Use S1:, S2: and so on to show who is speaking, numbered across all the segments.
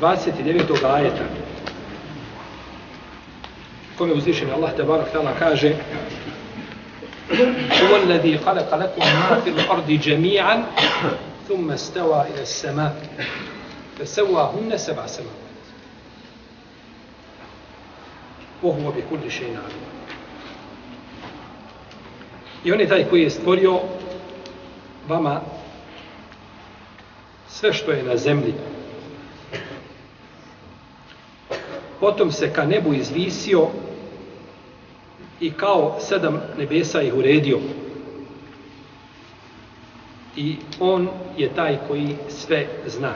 S1: 29. ajeta kome uzvišeni Allah tabarak ta'ala kaže هو الذي خلق لكم ما في الأرض جميعا ثم استوى إلى السماء فسواهن سبع سماوات وهو بكل شيء عليم I on je taj koji je stvorio vama sve što je na zemlji. Potom se ka nebu izvisio i kao sedam nebesa ih uredio. I on je taj koji sve zna.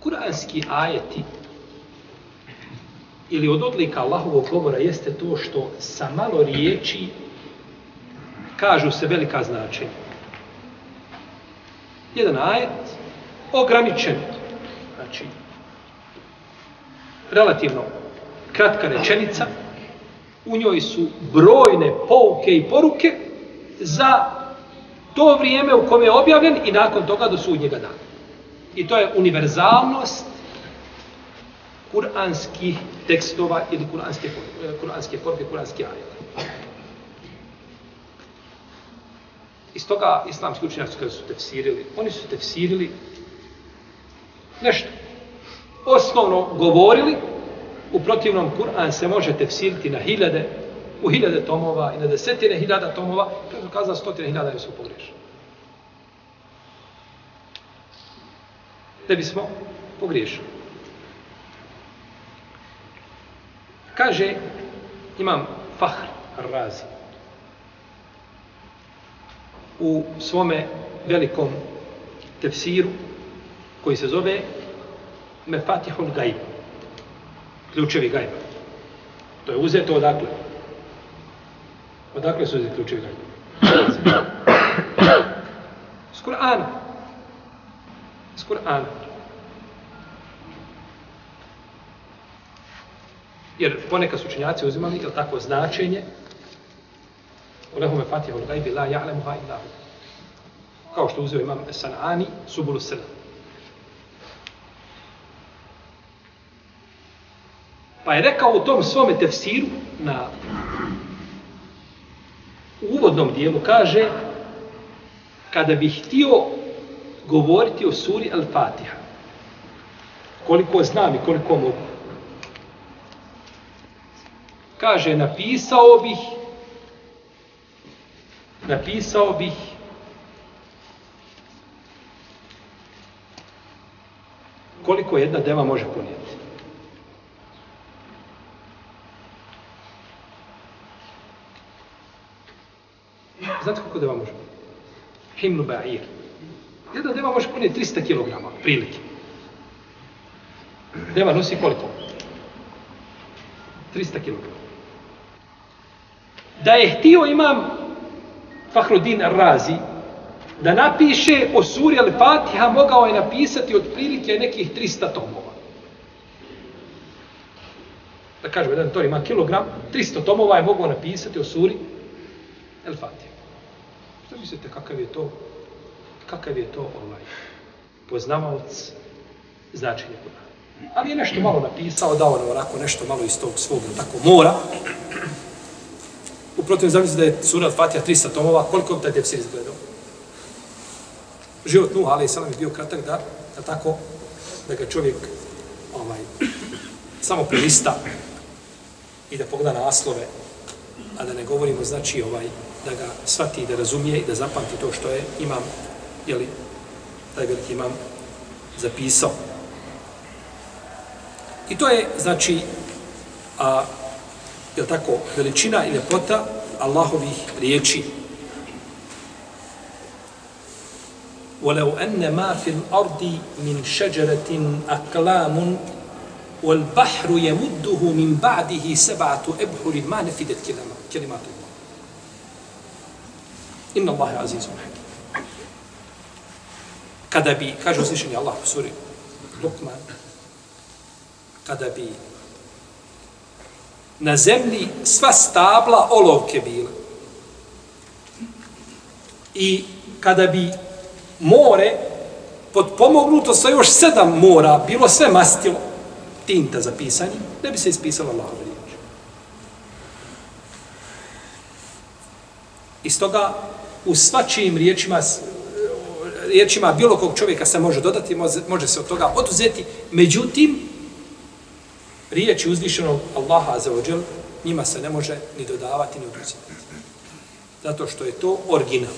S1: Kuranski ajeti ili od odlika Allahovog govora jeste to što sa malo riječi kažu se velika značenja. Jedan ajet ograničen, znači relativno kratka rečenica, u njoj su brojne pouke i poruke za to vrijeme u kome je objavljen i nakon toga do sudnjega dana. I to je univerzalnost kuranskih tekstova ili kuranske, eh, kuranske poruke, kuranske ajete. Iz toga islamski učenjaci kada su tefsirili, oni su tefsirili nešto. Osnovno govorili, u protivnom Kur'an se može tefsiriti na hiljade, u hiljade tomova i na desetine hiljada tomova, kada su kazali stotine hiljada su pogrešili. Da bismo pogriješili. Kaže imam Fahr Razi u svome velikom tefsiru koji se zove Mefatihul Gaib. Ključevi Gajba. To je uzeto odakle? Odakle su uzeti ključevi Gajba? S Kur'ana. S Kur'ana. Jer ponekad su učenjaci uzimali, je tako, značenje u lehume fatiha ul gajbi la ja'lemu ha illa Kao što uzeo imam Sanani, Subulu Sela. Pa je rekao u tom svome tefsiru na uvodnom dijelu, kaže kada bih htio govoriti o suri Al-Fatiha, koliko znam i koliko mogu, kaže napisao bih napisao bih koliko jedna deva može ponijeti. Znate koliko deva može ponijeti? Himnu ba'ir. Jedna deva može ponijeti 300 kg, prilike. Deva nosi koliko? 300 kg. Da je htio imam Fahrudin Razi da napiše o suri Al-Fatiha, mogao je napisati od prilike nekih 300 tomova. Da kažemo, jedan to ima kilogram, 300 tomova je mogao napisati o suri Al-Fatiha. Što mislite, kakav je to, kakav je to ovaj, poznavaoc značenja Kur'ana? Ali je nešto malo napisao, dao nam onako nešto malo iz tog svog tako mora. Protiv zamisli da je sura Fatiha 300 tomova, koliko bi taj tefsir izgledao? Život Nuh, ali sam je bio kratak da, da tako, da ga čovjek ovaj, samo prelista i da pogleda naslove, a da ne govorimo, znači, ovaj, da ga shvati, da razumije i da zapamti to što je imam, jeli, taj veliki imam zapisao. I to je, znači, a, je tako, veličina i ljepota Allahovih riječi. وَلَوْ أَنَّ مَا فِي الْأَرْضِ مِنْ شَجَرَةٍ أَقْلَامٌ وَالْبَحْرُ يَمُدُّهُ مِنْ بَعْدِهِ سَبْعَةُ أَبْحُرٍ مَا نَفِدَتْ كلمات الله. إِنَّ اللَّهَ عَزِيزٌ حَكِيمٌ. Kada bi, kaže uzvišeni Allah u suri Lukman, kada na zemlji sva stabla olovke bile i kada bi more podpomognuto sa još sedam mora bilo sve mastilo tinta za pisanje, ne bi se ispisalo Allahove riječ. Iz toga u svačijim riječima riječima bilo kog čovjeka se može dodati, može, može se od toga oduzeti, međutim, riječi uzvišenog Allaha za ođel, njima se ne može ni dodavati, ni oduzimati. Zato što je to original.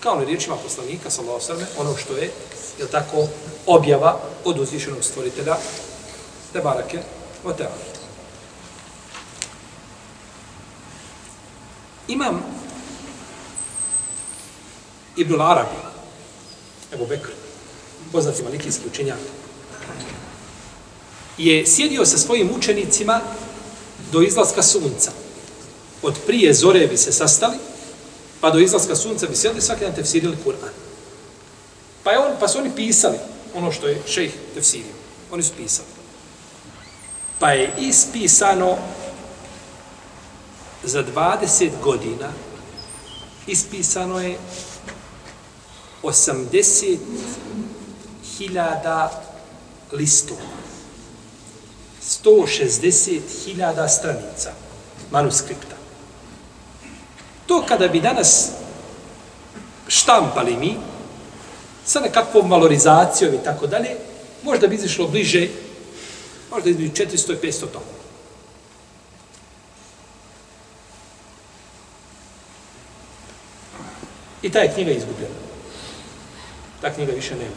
S1: Kao na riječima poslanika, sallahu sallam, ono što je, je tako, objava od uzvišenog stvoritelja, te barake, o te Imam Ibn Arabi, Ebu Bekr, poznati malikijski učenjak, je sjedio sa svojim učenicima do izlaska sunca. Od prije zore bi se sastali, pa do izlaska sunca bi sjedili svaki dan tefsirili Kur'an. Pa, je on, pa su oni pisali ono što je šejh tefsirio. Oni su pisali. Pa je ispisano za 20 godina ispisano je 80.000 listova. 160.000 stranica manuskripta. To kada bi danas štampali mi, sa nekakvom valorizacijom i tako dalje, možda bi izišlo bliže, možda između 400 i 500 toma. I ta je knjiga izgubljena ta knjiga više nema.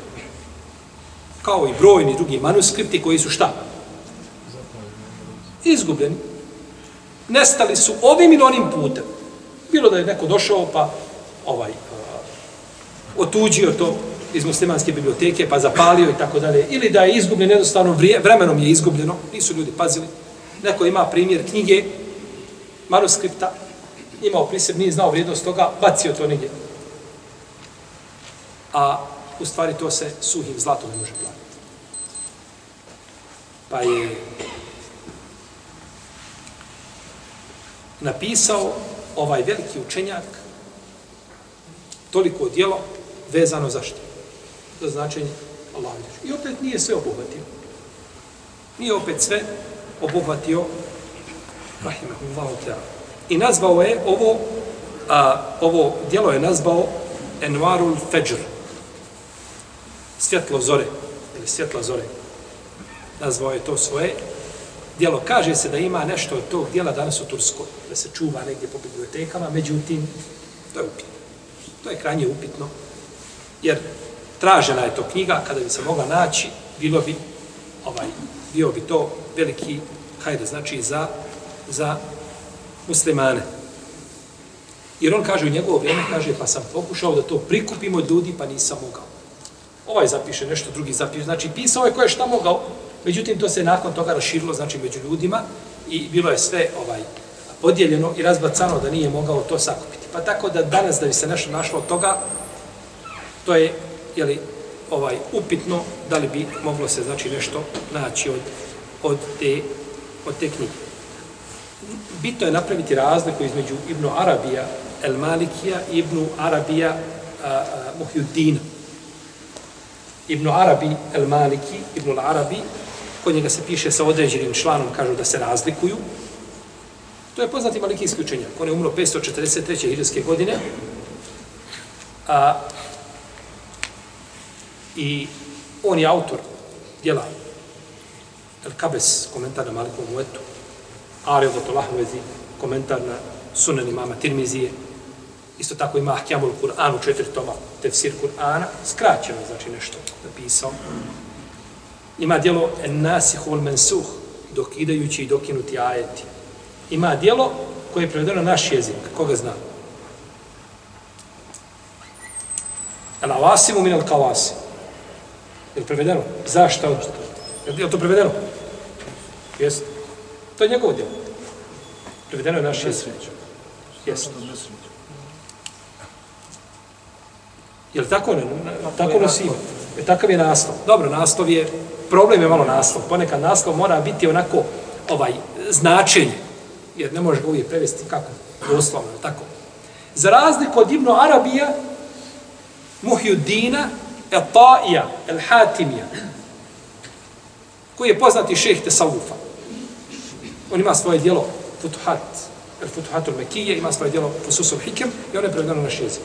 S1: Kao i brojni drugi manuskripti koji su šta? Izgubljeni. Nestali su ovim ili onim putem. Bilo da je neko došao pa ovaj uh, otuđio to iz muslimanske biblioteke pa zapalio i tako dalje. Ili da je izgubljen jednostavno vremenom je izgubljeno. Nisu ljudi pazili. Neko ima primjer knjige manuskripta imao priseb, nije znao vrijednost toga, bacio to negdje a u stvari to se suhim zlatom ne može platiti. Pa je napisao ovaj veliki učenjak toliko djelo vezano za što? Za značenje Allah. I opet nije sve obuhvatio. Nije opet sve obuhvatio Rahimahullahu ta'ala. I nazvao je ovo a, ovo djelo je nazvao Enwarul Fajr svjetlo zore, ili svjetla zore, nazvao je to svoje djelo. Kaže se da ima nešto od tog djela danas u Turskoj, da se čuva negdje po bibliotekama, međutim, to je upitno. To je krajnje upitno, jer tražena je to knjiga, kada bi se mogla naći, bilo bi, ovaj, bio bi to veliki, hajde, znači, za, za muslimane. Jer on kaže u njegovo vrijeme, kaže, pa sam pokušao da to prikupimo od ljudi, pa nisam mogao ovaj zapiše nešto, drugi zapiše. Znači, pisao je ko je šta mogao, međutim, to se nakon toga raširilo, znači, među ljudima i bilo je sve ovaj podijeljeno i razbacano da nije mogao to sakupiti. Pa tako da danas da bi se nešto našlo od toga, to je, jeli, ovaj, upitno da li bi moglo se, znači, nešto naći od, od, te, od te knjige. Bitno je napraviti razliku između Ibnu Arabija, El Malikija i Ibnu Arabija, Muhyuddina. Ibn Arabi el Maliki, Ibn Arabi, kod njega se piše sa određenim članom, kažu da se razlikuju. To je poznati malikijski učenjak. On je umro 543. hiđarske godine. A, I on je autor djela El Kabes, komentar na Malikom Muetu, Ari od Otolahvezi, komentar na Sunan imama Tirmizije, Isto tako ima Ahkjamul Kur'an u četiri toma, tefsir Kur'ana, skraćeno, znači nešto napisao. Ima dijelo En Nasihul Mensuh, dokidajući i dokinuti ajeti. Ima dijelo koje je prevedeno naš jezik, koga zna? El avasimu min al kavasi. Je li prevedeno? Zašta od... Je li to prevedeno? Jeste. To je njegovo djelo. Prevedeno je naš jezik. Jeste. Je li tako? Ne, tako nosimo. E, takav je naslov. Dobro, naslov je, problem je malo naslov. Ponekad naslov mora biti onako ovaj značenje. Jer ne može ga uvijek prevesti kako? Doslovno, tako. Za razliku od Ibnu Arabija, Muhyuddina, El Ta'ija, El Hatimija, koji je poznati šeh Tesaufa. On ima svoje dijelo Futuhat, El Futuhatul Mekije, ima svoje dijelo Fususul Hikem i on je prevedeno na jezik.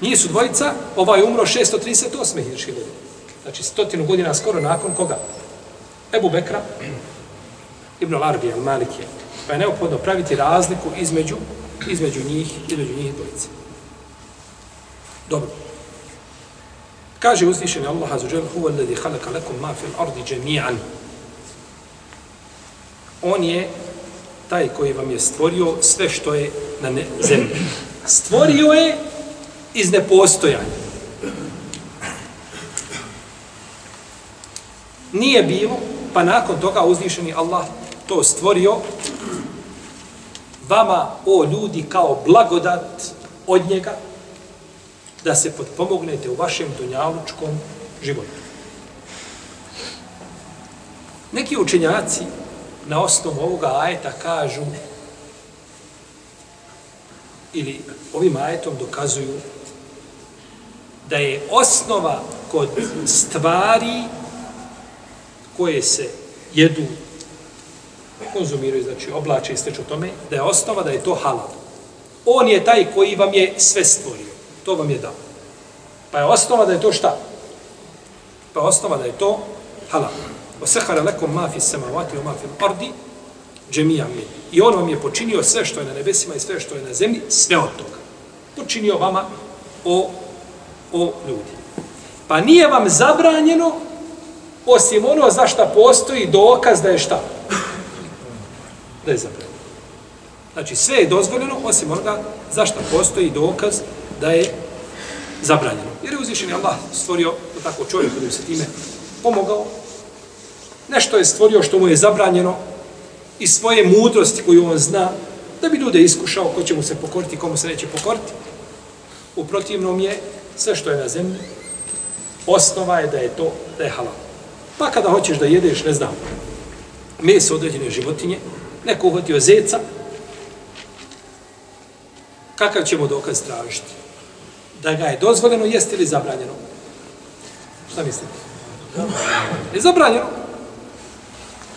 S1: Njih su dvojica, ovaj umro 638. hiljši godine. Znači stotinu godina skoro nakon koga? Ebu Bekra, Ibn Al-Arbi, Al-Malikije. Pa je neophodno praviti razliku između, između njih, između njih dvojice. Dobro. Kaže uzvišeni Allah azuđel, huva alladhi halaka lakum ma fil ardi džemijan. On je taj koji vam je stvorio sve što je na zemlji. Stvorio je iz nepostojanja. Nije bilo, pa nakon toga uzvišeni Allah to stvorio vama, o ljudi, kao blagodat od njega, da se potpomognete u vašem dunjalučkom životu. Neki učenjaci na osnovu ovoga ajeta kažu ili ovim ajetom dokazuju da je osnova kod stvari koje se jedu, konzumiraju, znači oblače i steče tome, da je osnova da je to halal. On je taj koji vam je sve stvorio. To vam je dao. Pa je osnova da je to šta? Pa je osnova da je to halal. Osehara lekom ma fi samavati o ma fi ardi džemija mi. I on vam je počinio sve što je na nebesima i sve što je na zemlji, sve od toga. Počinio vama o o ljudi. Pa nije vam zabranjeno osim ono za šta postoji dokaz da je šta? Da je zabranjeno. Znači sve je dozvoljeno osim onoga za šta postoji dokaz da je zabranjeno. Jer je uzvišen Allah stvorio tako čovjek koji se time pomogao. Nešto je stvorio što mu je zabranjeno i svoje mudrosti koju on zna da bi ljude iskušao ko će mu se pokoriti, komu se neće pokoriti. U protivnom je sve što je na zemlji, osnova je da je to, da je halal. Pa kada hoćeš da jedeš, ne znam, meso određene životinje, neko uhvatio zeca, kakav ćemo dokaz tražiti? Da ga je dozvoljeno jesti ili zabranjeno? Šta mislite? Je zabranjeno.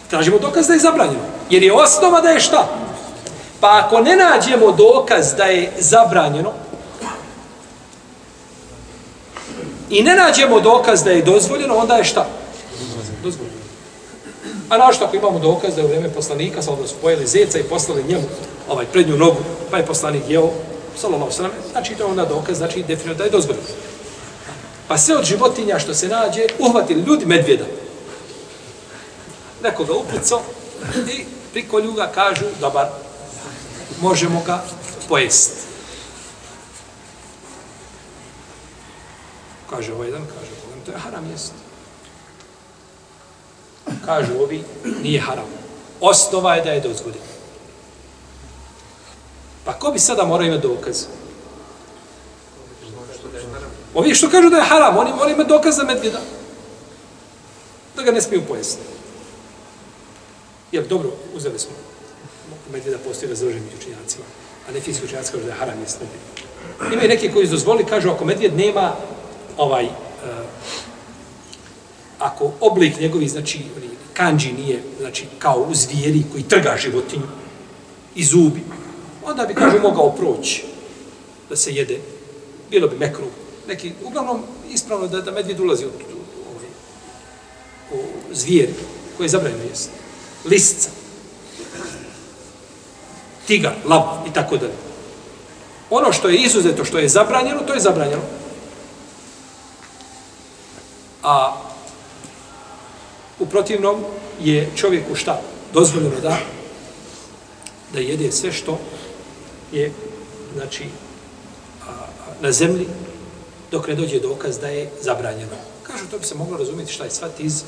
S1: Tražimo dokaz da je zabranjeno. Jer je osnova da je šta? Pa ako ne nađemo dokaz da je zabranjeno, i ne nađemo dokaz da je dozvoljeno, onda je šta? Dozvoljeno. A našto ako imamo dokaz da je u vreme poslanika, sa su pojeli zeca i poslali njemu ovaj prednju nogu, pa je poslanik jeo, sallallahu sallam, znači to je onda dokaz, znači definitivno da je dozvoljeno. Pa sve od životinja što se nađe, uhvatili ljudi medvjeda. Nekoga upucao i priko ljuga kažu, dobar, možemo ga pojesti. Kaže ovaj jedan, kaže ovaj, to je haram jesti. Kažu ovi, nije haram. Osnova je da je dozvoljeno. Pa ko bi sada morao imati dokaz? Ovi što kažu da je haram, oni moraju imati dokaz za medvjeda. Da ga ne smiju pojesti. Jer dobro, uzeli smo medvjeda postoji razdruženi učinjacima, a ne fiziki učinjaci kažu da je haram jest medvjeda. Imaju neki koji dozvoli, kažu ako medvjed nema ovaj, uh, ako oblik njegovi, znači, kanđi nije, znači, kao u zvijeri koji trga životinju i zubi, onda bi, kažu, mogao proći da se jede. Bilo bi mekru. Neki, uglavnom, ispravno da, da medvjed ulazi u, u, u, ovaj, u zvijeri koje je zabranjeno jesti. Lisca. Tigar, lav i tako dalje. Ono što je izuzeto, što je zabranjeno, to je zabranjeno. A u protivnom je čovjeku šta? Dozvoljeno da da jede sve što je znači a, na zemlji dok ne dođe dokaz da je zabranjeno. Kažu, to bi se moglo razumjeti šta je svat iz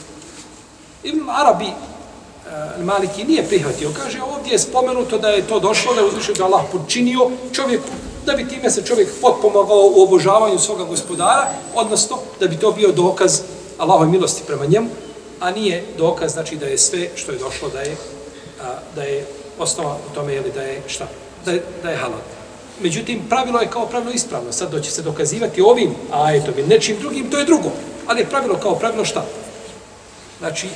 S1: Ibn Arabi uh, Maliki nije prihvatio. Kaže, ovdje je spomenuto da je to došlo, da je uzvišen da Allah počinio čovjek, da bi time se čovjek potpomagao u obožavanju svoga gospodara, odnosno da bi to bio dokaz Allahove milosti prema njemu, a nije dokaz, znači da je sve što je došlo da je, a, da je osnova u tome, jeli, da je šta? Da je, da je halal. Međutim, pravilo je kao pravilo ispravno. Sad doće se dokazivati ovim ajetom ili nečim drugim, to je drugo. Ali je pravilo kao pravilo šta? Znači,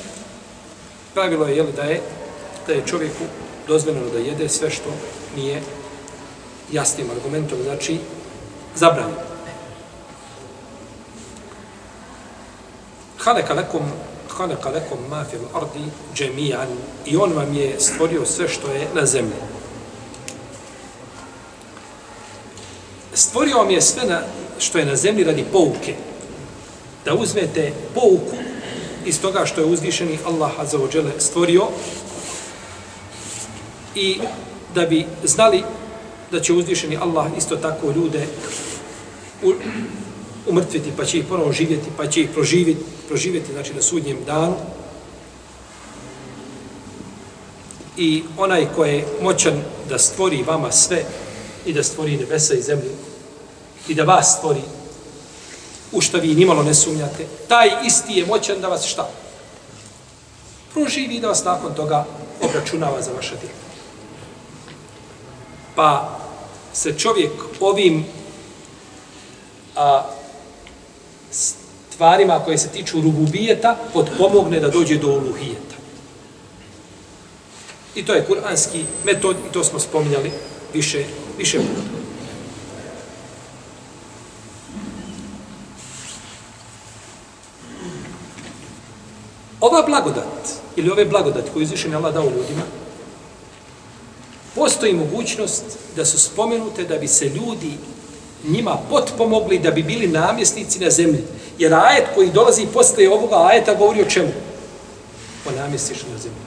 S1: pravilo je, jeli, da je, da je čovjeku dozvoljeno da jede sve što nije jasnim argumentom, znači, zabranjeno. Haleka lekom halaka lekom ma fil ardi džemijan i on vam je stvorio sve što je na zemlji. Stvorio vam je sve na, što je na zemlji radi pouke. Da uzmete pouku iz toga što je uzvišeni Allah Azza stvorio i da bi znali da će uzvišeni Allah isto tako ljude umrtviti, pa će ih ponovo živjeti, pa će ih proživjeti, proživjeti znači na sudnjem danu. I onaj ko je moćan da stvori vama sve i da stvori nebesa i zemlju i da vas stvori u što vi nimalo ne sumnjate, taj isti je moćan da vas šta? Proživi i da vas nakon toga obračunava za vaše djela. Pa se čovjek ovim a, stvarima koje se tiču rububijeta podpomogne da dođe do uluhijeta. I to je kuranski metod i to smo spominjali više, više puta. Ova blagodat, ili ove blagodati koje izvišen Allah dao ljudima, postoji mogućnost da su spomenute da bi se ljudi njima potpomogli da bi bili namjesnici na zemlji. Jer ajet koji dolazi posle ovoga ajeta govori o čemu? O namjestiš na zemlji.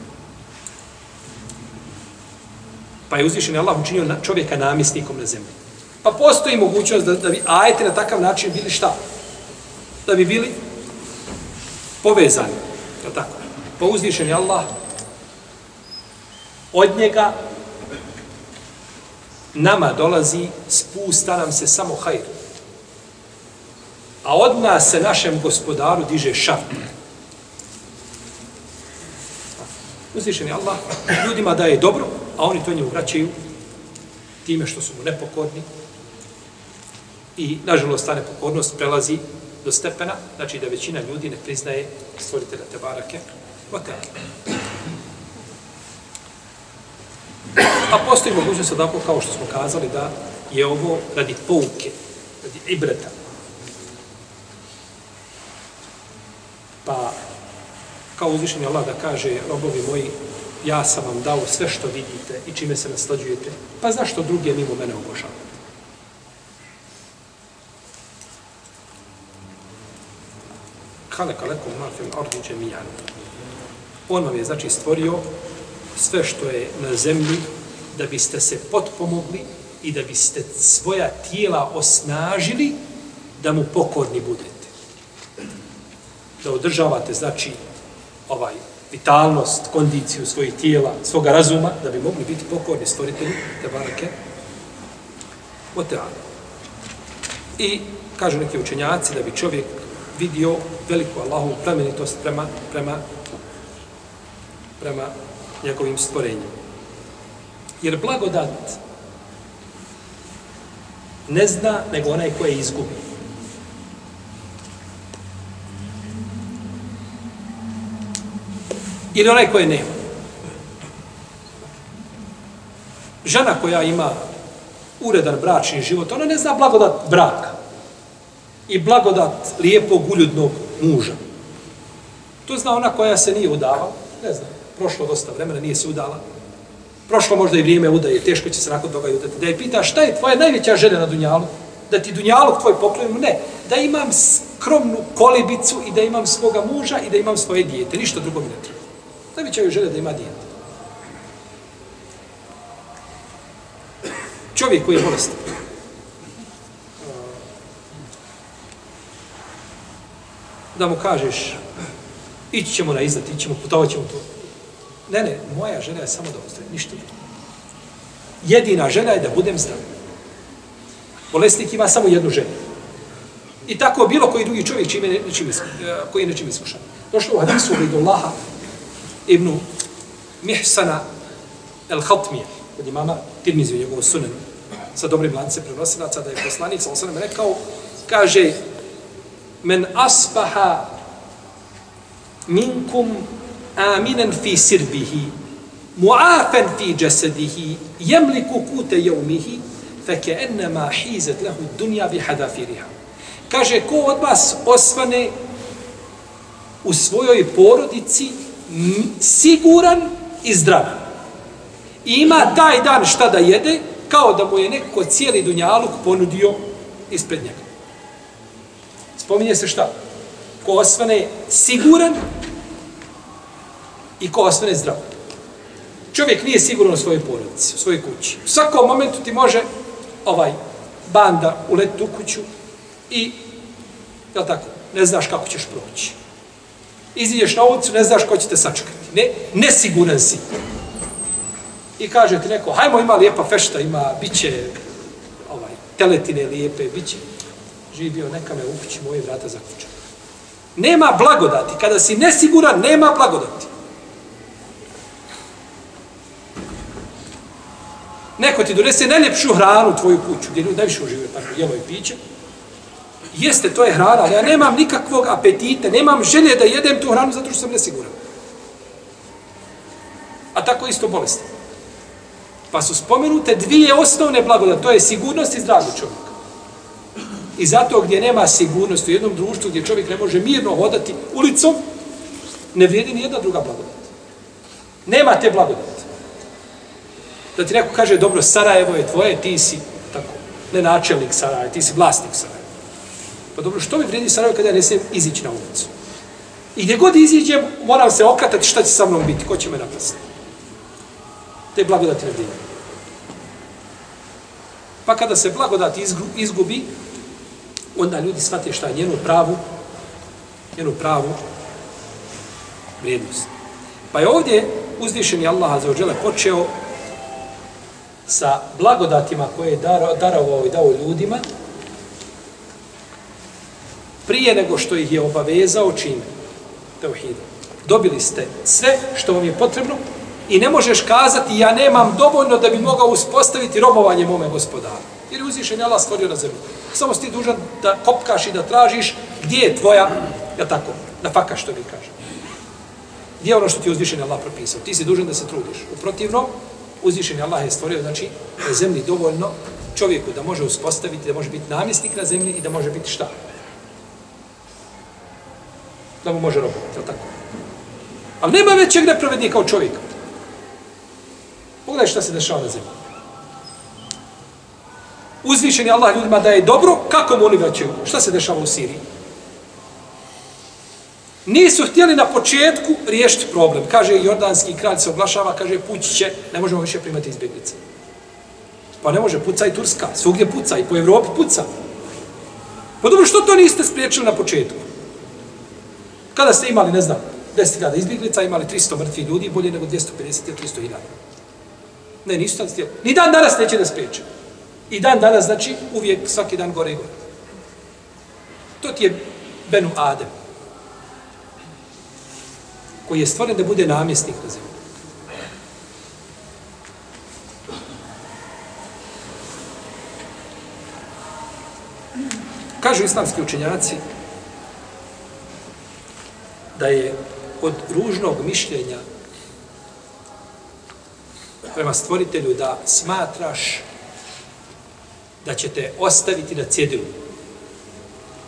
S1: Pa je uzvišen Allah učinio čovjeka namjesnikom na zemlji. Pa postoji mogućnost da, da bi ajete na takav način bili šta? Da bi bili povezani. Je tako? Pa uzvišen je Allah od njega nama dolazi, spusta nam se samo hajr. A od nas se našem gospodaru diže šart. Uzvišen je Allah ljudima daje dobro, a oni to njemu vraćaju time što su mu nepokorni. I, nažalost, ta nepokornost prelazi do stepena, znači da većina ljudi ne priznaje stvoritelja te barake. A postoji mogućnost da kao što smo kazali da je ovo radi pouke, radi ibreta. Pa kao uzvišenje Allah da kaže robovi moji ja sam vam dao sve što vidite i čime se naslađujete, pa zašto druge mimo mene obožavate? Kale kalekom mafil ordi džemijan. On vam je znači stvorio sve što je na zemlji da biste se potpomogli i da biste svoja tijela osnažili da mu pokorni budete. Da održavate, znači, ovaj vitalnost, kondiciju svojih tijela, svoga razuma, da bi mogli biti pokorni stvoritelji, te barake, o. I, kažu neki učenjaci, da bi čovjek vidio veliku Allahovu plemenitost prema, prema, prema njegovim stvorenjem. Jer blagodat ne zna nego onaj koje izgubi. Ili onaj koje nema. Žena koja ima uredan bračni život, ona ne zna blagodat braka i blagodat lijepog uljudnog muža. To zna ona koja se nije udavala, ne zna prošlo dosta vremena, nije se udala, prošlo možda i vrijeme udaje, teško će se nakon toga i udati. Da je pita šta je tvoja najveća želja na Dunjalu? Da ti Dunjalog tvoj poklonim? Ne. Da imam skromnu kolibicu i da imam svoga muža i da imam svoje dijete. Ništa drugo mi ne treba. Najveća je želja da ima dijete. Čovjek koji je bolestan.
S2: da mu kažeš ići ćemo na izlet, ići ćemo, putovat ćemo tu. Ne, ne, moja želja je samo da ostaje, ništa drugo. Jedina želja je da budem zdrav. Bolesnik ima samo jednu želju. I tako bilo koji drugi čovjek čime nečim e, koji nečim iskušan. Došlo u hadisu od Allaha ibn Mihsana el-Khatmija, kod imama Tirmizi u njegovu sunenu, sa dobrim lance prenosilaca, da je poslanik, sa osanem rekao, kaže, men asbaha minkum aminen fi sirbihi, muafen fi jasadihi, jemliku kute jeumihi, feke ennema hizet lehu dunja bi hadafiriha. Kaže, ko od vas osvane u svojoj porodici siguran i zdrav. I ima taj dan šta da jede, kao da mu je neko cijeli dunjaluk ponudio ispred njega. Spominje se šta? Ko osvane siguran i ko osvane zdrav. Čovjek nije siguran u svojoj porodici, u svojoj kući. U svakom momentu ti može ovaj banda uletiti u kuću i, jel tako, ne znaš kako ćeš proći. Iziđeš na ulicu, ne znaš ko će te sačekati. Ne, nesiguran si. I kaže ti neko, hajmo, ima lijepa fešta, ima, bit će ovaj, teletine lijepe, bit će živio, neka me u kući, moje vrata zaključa. Nema blagodati. Kada si nesiguran, nema blagodati. Neko ti donese najljepšu hranu u tvoju kuću, gdje ljudi najviše uživaju, tako jelo i piće. Jeste, to je hrana, ali ja nemam nikakvog apetita, nemam želje da jedem tu hranu zato što sam nesiguran. A tako isto bolesti. Pa su spomenute dvije osnovne blagodati, to je sigurnost i zdravlje čovjeka. I zato gdje nema sigurnosti u jednom društvu gdje čovjek ne može mirno hodati ulicom, ne vrijedi ni jedna druga blagodat. Nema te blagodati. Da ti neko kaže, dobro, Sarajevo je tvoje, ti si tako, ne načelnik Sarajeva, ti si vlasnik Sarajeva. Pa dobro, što mi vredi Sarajevo kada ja ne smijem izići na ulicu? I gdje god iziđem, moram se okatati šta će sa mnom biti, ko će me napasti. Te blagodati ne vredi. Pa kada se blagodat izgubi, onda ljudi shvate šta je njenu pravu, njenu pravu vrijednost. Pa je ovdje uzvišeni Allah za ođele počeo sa blagodatima koje je darovao i dao ljudima prije nego što ih je obavezao čime? Teuhidom. Dobili ste sve što vam je potrebno i ne možeš kazati ja nemam dovoljno da bi mogao uspostaviti robovanje mome gospodara. Jer je uzvišen Allah stvorio na zemlju. Samo si ti dužan da kopkaš i da tražiš gdje je tvoja, ja tako, na faka što vi kaže. Gdje je ono što ti uzvišen Allah propisao? Ti si dužan da se trudiš. U protivnom, uzvišen Allah je stvorio, znači, na zemlji dovoljno čovjeku da može uspostaviti, da može biti namjesnik na zemlji i da može biti šta? Da mu može robovati, je tako? Ali nema većeg nepravednika kao čovjeka. Pogledaj šta se dešava na zemlji uzvišen je Allah ljudima da je dobro, kako mu oni vraćaju? Šta se dešava u Siriji? Nisu htjeli na početku riješiti problem. Kaže, jordanski kralj se oglašava, kaže, pući će, ne možemo više primati izbjeglice. Pa ne može, puca i Turska, svugdje puca, i po Evropi puca. Pa dobro, što to niste spriječili na početku? Kada ste imali, ne znam, 10.000 izbjeglica, imali 300 mrtvih ljudi, bolje nego 250 ili 300.000. Ne, nisu tad stijeli. Ni dan danas neće da spriječe. I dan danas, znači, uvijek, svaki dan gore i gore. To ti je Benu Adem, koji je stvoren da bude namjesnik na zemlji. Kažu islamski učenjaci da je od ružnog mišljenja prema stvoritelju da smatraš da će te ostaviti na cjedilu.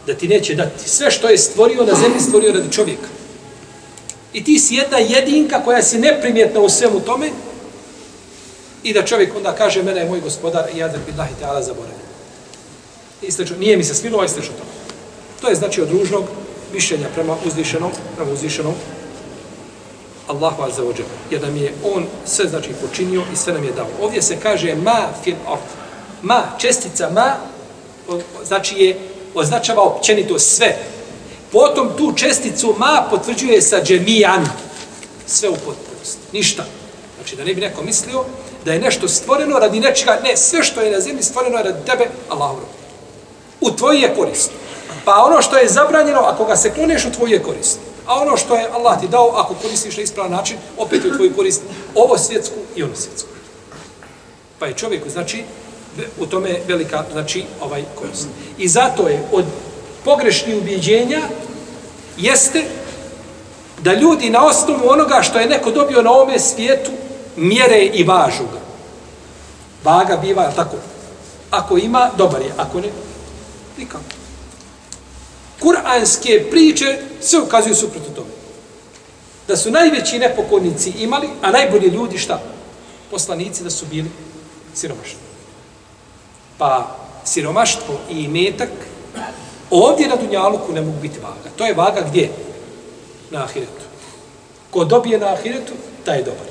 S2: Da ti neće dati. Sve što je stvorio na zemlji, stvorio radi čovjeka. I ti si jedna jedinka koja si neprimjetna u svemu tome i da čovjek onda kaže mene je moj gospodar i ja da bi lahi teala zaboravio. Istečno, nije mi se smilo, a slično to. To je znači od ružnog mišljenja prema uzvišenom, prema uzvišenom Allahu azza wa jalla. Jer nam je on sve znači počinio i sve nam je dao. Ovdje se kaže ma fil ard ma, čestica ma, znači je, označava općenito sve. Potom tu česticu ma potvrđuje sa džemijan. Sve u potpunosti. Ništa. Znači da ne bi neko mislio da je nešto stvoreno radi nečega. Ne, sve što je na zemlji stvoreno je radi tebe, Allahu U tvoji je korist. Pa ono što je zabranjeno, ako ga se kloneš, u tvoji je korist. A ono što je Allah ti dao, ako koristiš na ispravan način, opet je u tvoju korist ovo svjetsku i ono svjetsku. Pa je čovjeku, znači, u tome velika, znači, ovaj korist. I zato je od pogrešnih ubjeđenja jeste da ljudi na osnovu onoga što je neko dobio na ovome svijetu mjere i važu ga. Vaga biva, tako. Ako ima, dobar je. Ako ne, nikako. Kur'anske priče sve ukazuju suprotno tome. Da su najveći nepokornici imali, a najbolji ljudi šta? Poslanici da su bili siromašni. Pa siromaštvo i imetak ovdje na Dunjaluku ne mogu biti vaga. To je vaga gdje? Na Ahiretu. Ko dobije na Ahiretu, taj je dobar.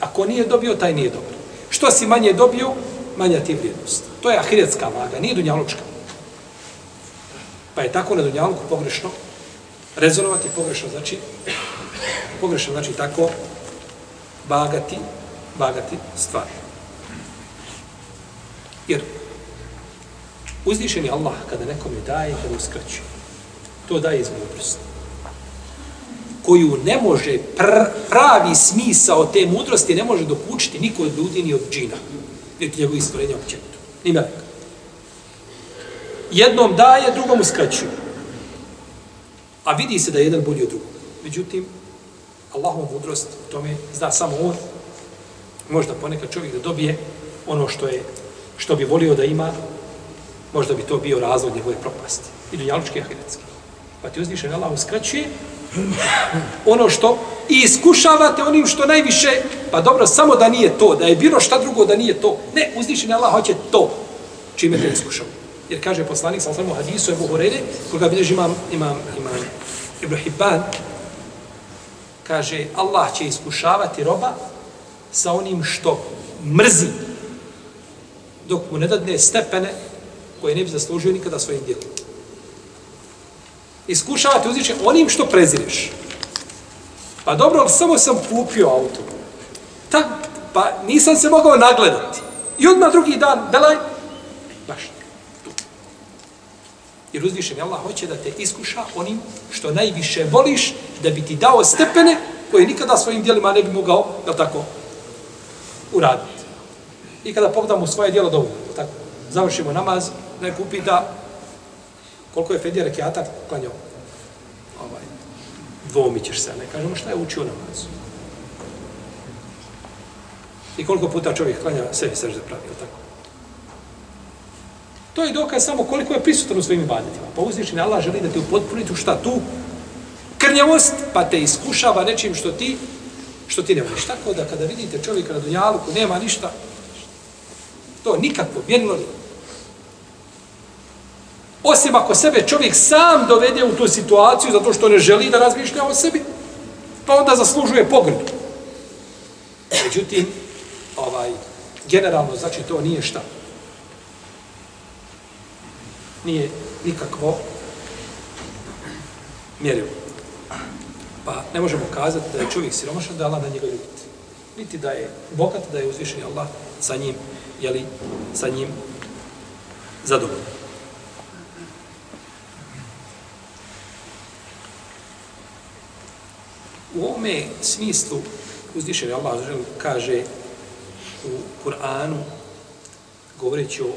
S2: A ko nije dobio, taj nije dobar. Što si manje dobio, manja ti je vrijednost. To je Ahiretska vaga, nije Dunjalučka. Pa je tako na Dunjaluku pogrešno rezonovati, pogrešno znači pogrešno znači tako vagati, vagati stvari. Jer Uzvišeni je Allah kada nekome daje, kada uskraćuje. To daje iz mudrosti. Koju ne može pr pravi smisao te mudrosti ne može dokučiti niko od ljudi ni od džina. Niti njegovih stvorenja općenito. Ni meleka. Jednom daje, drugom uskraćuje. A vidi se da je jedan bolji od drugog. Međutim, Allahom mudrost u tome zna samo on. Možda ponekad čovjek da dobije ono što je što bi volio da ima, možda bi to bio razlog njegove propasti. I dunjalučki i ahiretski. Pa ti uzvišen na Allah uskraćuje ono što i iskušavate onim što najviše, pa dobro, samo da nije to, da je bilo šta drugo da nije to. Ne, uzvišen na Allah hoće to čime te iskušao. Jer kaže poslanik, sam samo hadisu Ebu Horeire, koga bilježi imam, imam, imam Ibn Hibban, kaže, Allah će iskušavati roba sa onim što mrzi, dok mu ne dadne stepene koje ne bi zaslužio nikada svojim djelom. Iskušavati uzviše onim što prezireš. Pa dobro, samo sam kupio auto. Ta, pa nisam se mogao nagledati. I odmah drugi dan, belaj, baš tu. Jer uzvišen je Allah hoće da te iskuša onim što najviše voliš, da bi ti dao stepene koje nikada svojim dijelima ne bi mogao, jel tako, uraditi. I kada pogledamo svoje dijelo dovoljno, završimo namaz, neko upita koliko je Fedija rekiata klanjao. Ovaj, dvomi ćeš se, ne kažemo šta je učio namazu. I koliko puta čovjek klanja sebi sež da pravi, tako? To je dokaz samo koliko je prisutan u svojim ibadetima. Pa uzviš Allah želi da te upotpuni u šta tu? Krnjavost, pa te iskušava nečim što ti što ti ne voliš. Tako da kada vidite čovjeka na dunjaluku, nema ništa, to nikakvo, vjerno. Osim ako sebe čovjek sam dovede u tu situaciju zato što ne želi da razmišlja o sebi, pa onda zaslužuje pogrdu. Međutim, ovaj, generalno, znači to nije šta. Nije nikakvo mjerilo. Pa ne možemo kazati da je čovjek siromašan, da Allah na njega ljubiti. Niti da je bogat, da je uzvišen Allah sa njim, jeli, sa njim zadovoljno. U ovome smislu uzdišen Allah kaže u Kur'anu govoreći o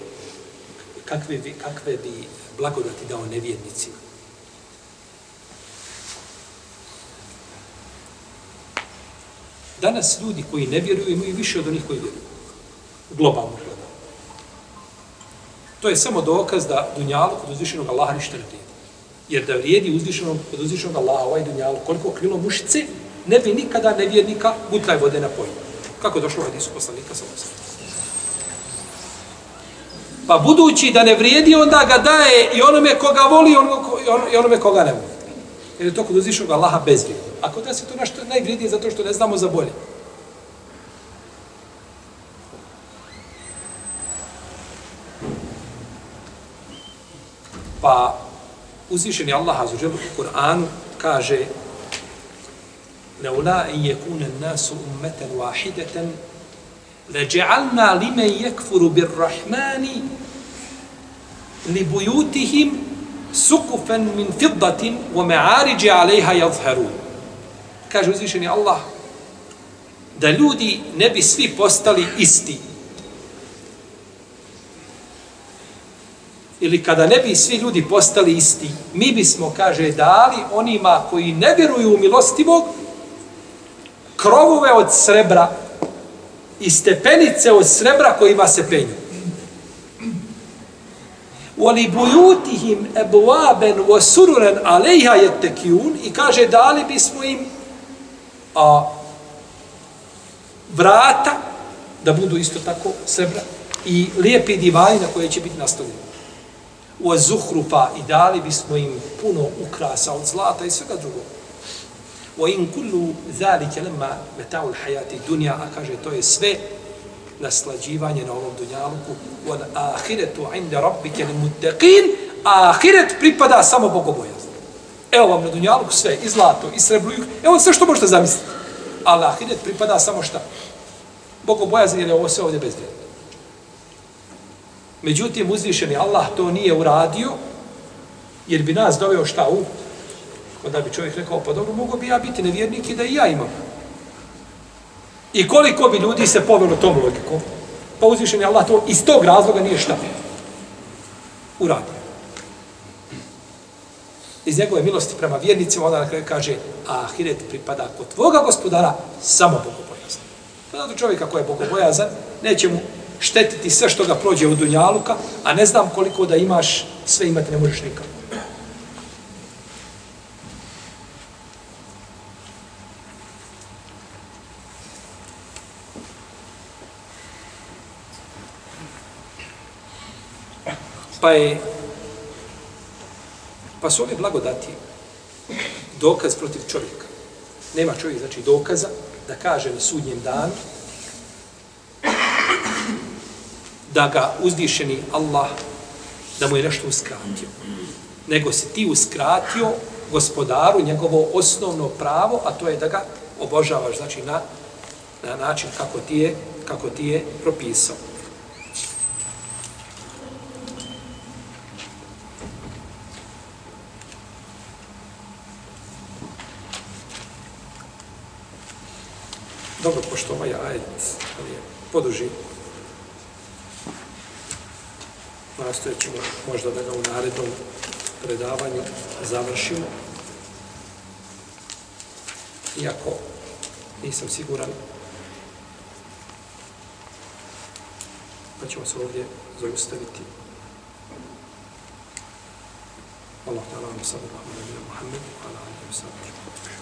S2: kakve bi, kakve bi blagodati dao nevjednicima. Danas ljudi koji ne vjeruju imaju više od onih koji vjeruju. Globalno gledano. To je samo dokaz da dunjalu kod uzvišenog Allaha ništa ne vrijedi. Jer da vrijedi uzvišenog, kod uzvišenog Allaha ovaj dunjalu koliko krilo mušice, ne bi nikada nevjernika gutlaj vode na pojmu. Kako je došlo u hadisu poslanika sa osam. Pa budući da ne vrijedi, onda ga daje i onome koga voli i onome koga ne voli. Jer je to kod uzvišnog Allaha bezvrijedno. Ako da se to našto najvrijednije zato što ne znamo za bolje. Pa uzvišeni Allah azuđel u Kur'anu kaže Neula yakuna an-nasu ummatan wahidatan laj'alna limen yakfuru birrahmani li buyutihim sukufan min fiddatin wa ma'arij 'alayha yadhharun. Kaže uzvišeni Allah da ljudi ne bi svi postali isti. Ili kada ne bi svi ljudi postali isti, mi bismo, kaže, dali onima koji ne vjeruju u milostivog, krovove od srebra i stepenice od srebra kojima se penju. Wali bujutihim ebuaben wasururen alejha jettekijun i kaže dali bismo im a, vrata da budu isto tako srebra i lijepi divani na koje će biti nastavljeni. U zuhrufa i dali bismo im puno ukrasa od zlata i svega drugog. Wa in kullu zalika lamma mata'u al-hayati dunya kaže to je sve naslađivanje na ovom dunjaluku. Wal akhiratu 'inda rabbika lil-muttaqin ahiret pripada samo bogobojaznom evo vam na dunjaluku sve i zlato i srebro evo sve što možete zamisliti. Al ahiret pripada samo šta? Bogobojazan je ovo sve ovdje bezvrijedno međutim uzvišeni Allah to nije uradio jer bi nas doveo šta u onda bi čovjek rekao, pa dobro, mogu bi ja biti nevjernik i da i ja imam. I koliko bi ljudi se povelo tom logikom, pa uzvišeni Allah to iz tog razloga nije šta uradio. Iz njegove milosti prema vjernicima, onda na kraju kaže, a ahiret pripada kod tvoga gospodara samo bogobojazan. Pa zato čovjek ako je bogobojazan, neće mu štetiti sve što ga prođe u dunjaluka, a ne znam koliko da imaš, sve imati ne možeš nikako. Pa je pa su ove blagodati dokaz protiv čovjeka. Nema čovjek, znači, dokaza da kaže na sudnjem danu da ga uzdišeni Allah da mu je nešto uskratio. Nego si ti uskratio gospodaru njegovo osnovno pravo, a to je da ga obožavaš, znači, na, na način kako ti je, kako ti je propisao. Dobro, pošto ovaj ajet je poduži, nastojat ćemo možda da ga u narednom predavanju završimo. Iako nisam siguran pa ćemo se ovdje zaustaviti. Allah ta'ala, sallallahu alaihi wa sallam, Muhammed, ala alihi wa sallam.